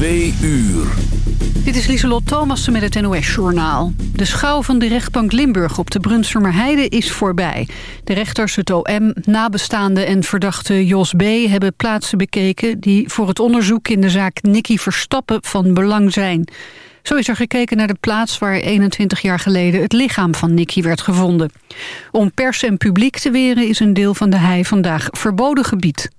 Uur. Dit is Lieselot Thomassen met het NOS-journaal. De schouw van de rechtbank Limburg op de Brunsumerheide is voorbij. De rechters, het OM, nabestaanden en verdachte Jos B. hebben plaatsen bekeken... die voor het onderzoek in de zaak Nicky Verstappen van belang zijn. Zo is er gekeken naar de plaats waar 21 jaar geleden het lichaam van Nicky werd gevonden. Om pers en publiek te weren is een deel van de hei vandaag verboden gebied.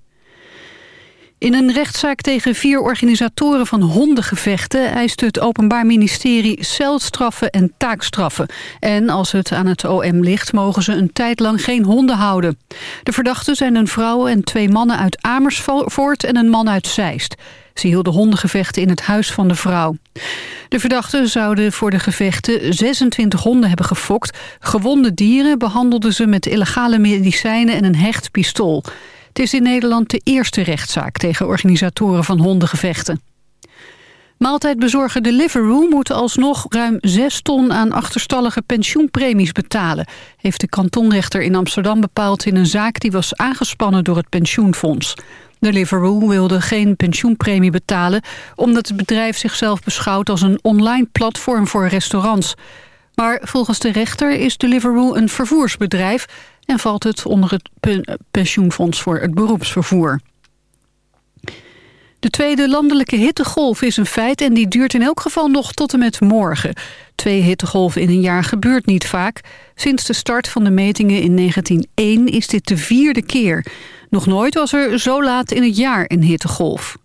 In een rechtszaak tegen vier organisatoren van hondengevechten... eist het Openbaar Ministerie celstraffen en taakstraffen. En als het aan het OM ligt, mogen ze een tijd lang geen honden houden. De verdachten zijn een vrouw en twee mannen uit Amersfoort en een man uit Zeist. Ze hielden hondengevechten in het huis van de vrouw. De verdachten zouden voor de gevechten 26 honden hebben gefokt. Gewonde dieren behandelden ze met illegale medicijnen en een hecht pistool. Het is in Nederland de eerste rechtszaak tegen organisatoren van hondengevechten. Maaltijdbezorger Deliveroo moet alsnog ruim 6 ton aan achterstallige pensioenpremies betalen, heeft de kantonrechter in Amsterdam bepaald in een zaak die was aangespannen door het pensioenfonds. Deliveroo wilde geen pensioenpremie betalen omdat het bedrijf zichzelf beschouwt als een online platform voor restaurants. Maar volgens de rechter is Deliveroo een vervoersbedrijf en valt het onder het pensioenfonds voor het beroepsvervoer. De tweede landelijke hittegolf is een feit en die duurt in elk geval nog tot en met morgen. Twee hittegolven in een jaar gebeurt niet vaak. Sinds de start van de metingen in 1901 is dit de vierde keer. Nog nooit was er zo laat in het jaar een hittegolf.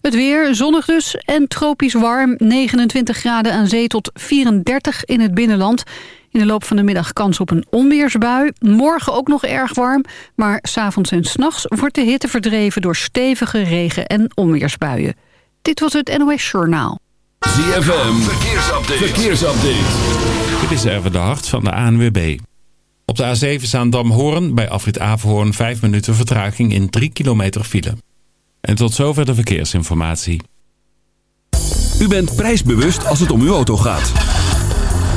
Het weer, zonnig dus en tropisch warm. 29 graden aan zee tot 34 in het binnenland. In de loop van de middag kans op een onweersbui. Morgen ook nog erg warm, maar s'avonds en s'nachts wordt de hitte verdreven door stevige regen- en onweersbuien. Dit was het NOS Journaal. ZFM, verkeersupdate. verkeersupdate. Dit is even de hart van de ANWB. Op de A7 staan Damhoorn bij afrit Averhoorn 5 minuten vertraging in 3 kilometer file. En tot zover de verkeersinformatie. U bent prijsbewust als het om uw auto gaat.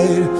night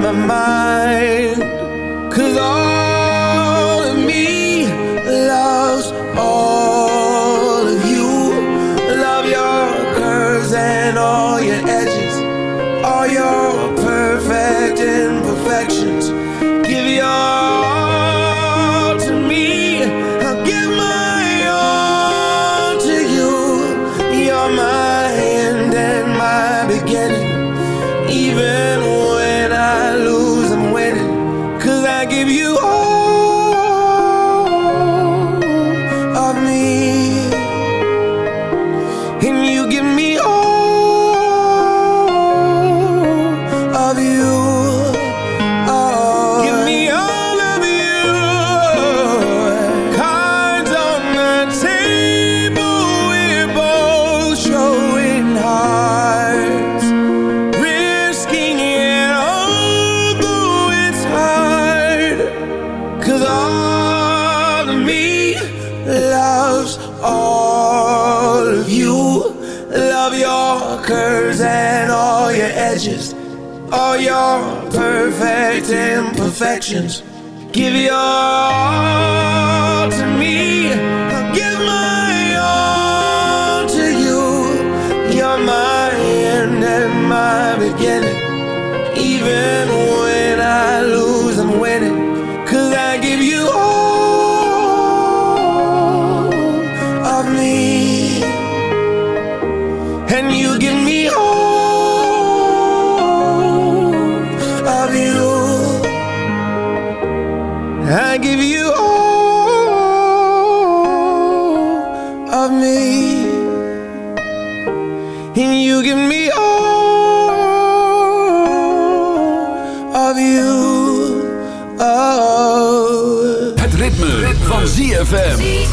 my mind. Cause all Give your all. of me And you give me all of you oh. Het ritme, ritme. van ZFM.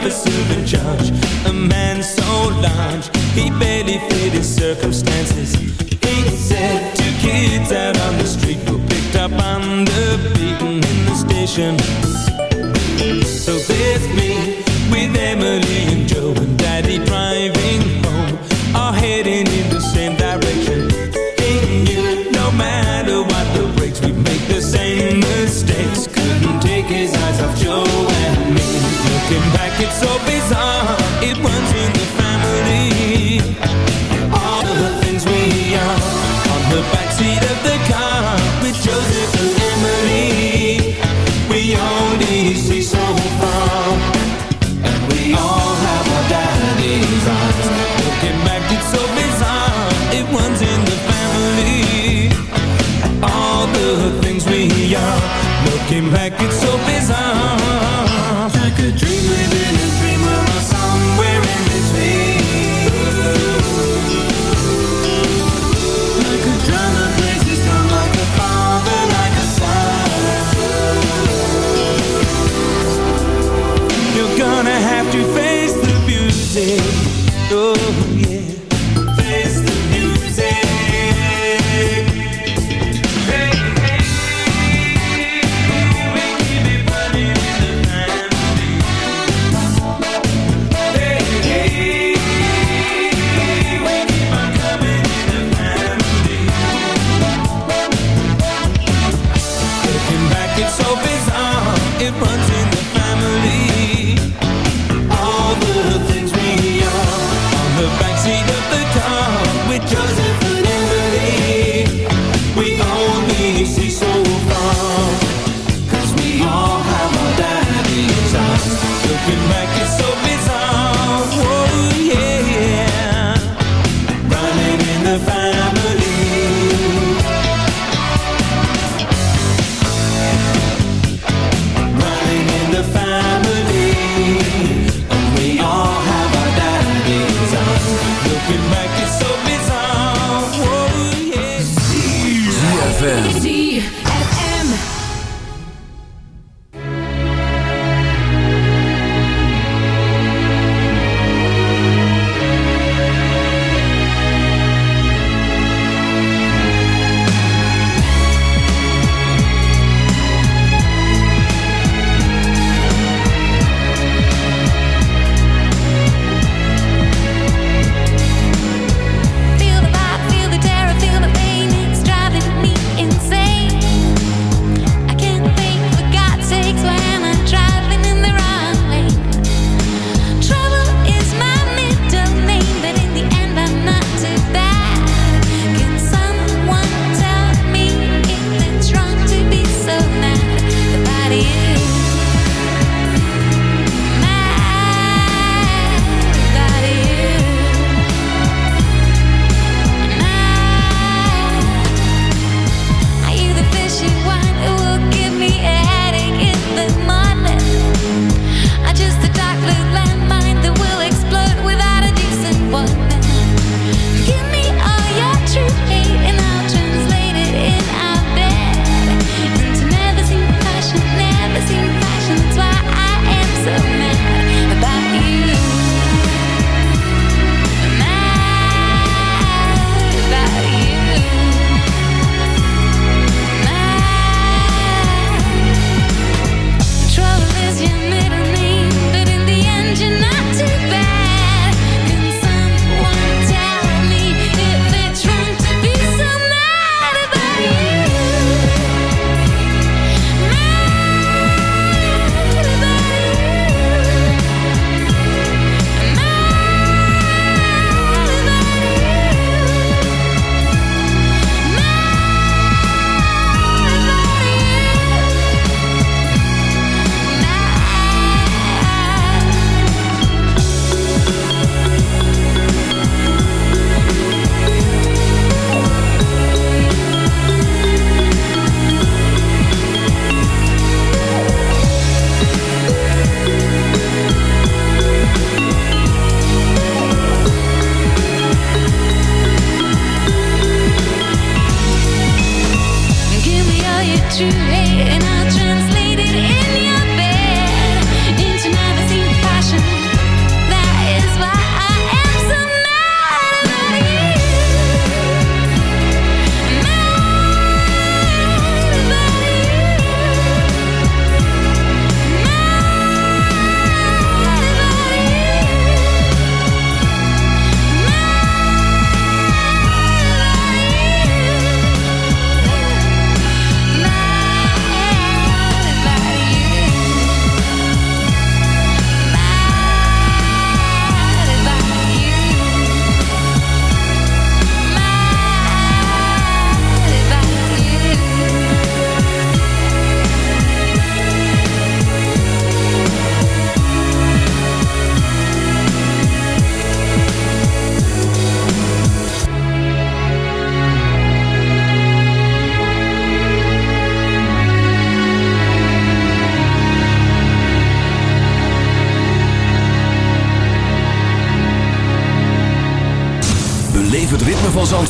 officer and judge A man so large He barely fit his circumstances. He said two kids out on the street Were picked up on the beaten in the station.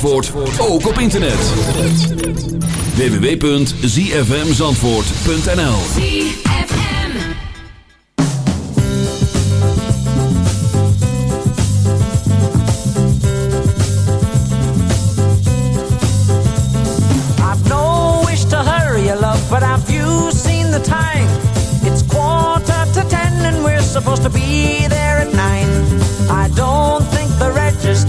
Zandvoort ook op internet. www.zfmzandvoort.nl I've no wish to hurry love, but have you seen the time? It's quarter to ten and we're supposed to be there at nine. I don't think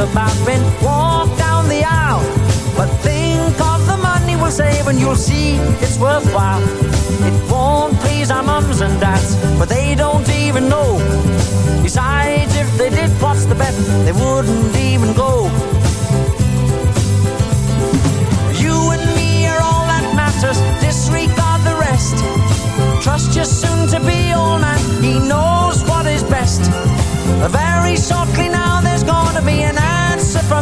About being walked down the aisle. But think of the money we'll save and you'll see it's worthwhile. It won't please our mums and dads, but they don't even know. Besides, if they did, what's the bet? They wouldn't even go.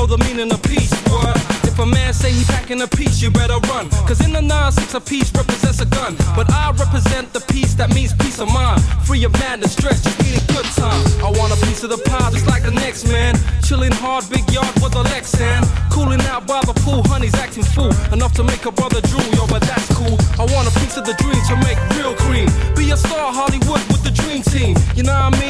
know the meaning of peace. What? man say he packing a piece, you better run. Cause in the 9-6 a piece represents a gun. But I represent the peace that means peace of mind. Free of madness, stress, just need a good time. I want a piece of the pie just like the next man. Chilling hard, big yard with a Lexan. Cooling out by the pool, honey's acting fool. Enough to make a brother drool, yo, but that's cool. I want a piece of the dream to make real cream. Be a star, Hollywood with the dream team. You know what I mean?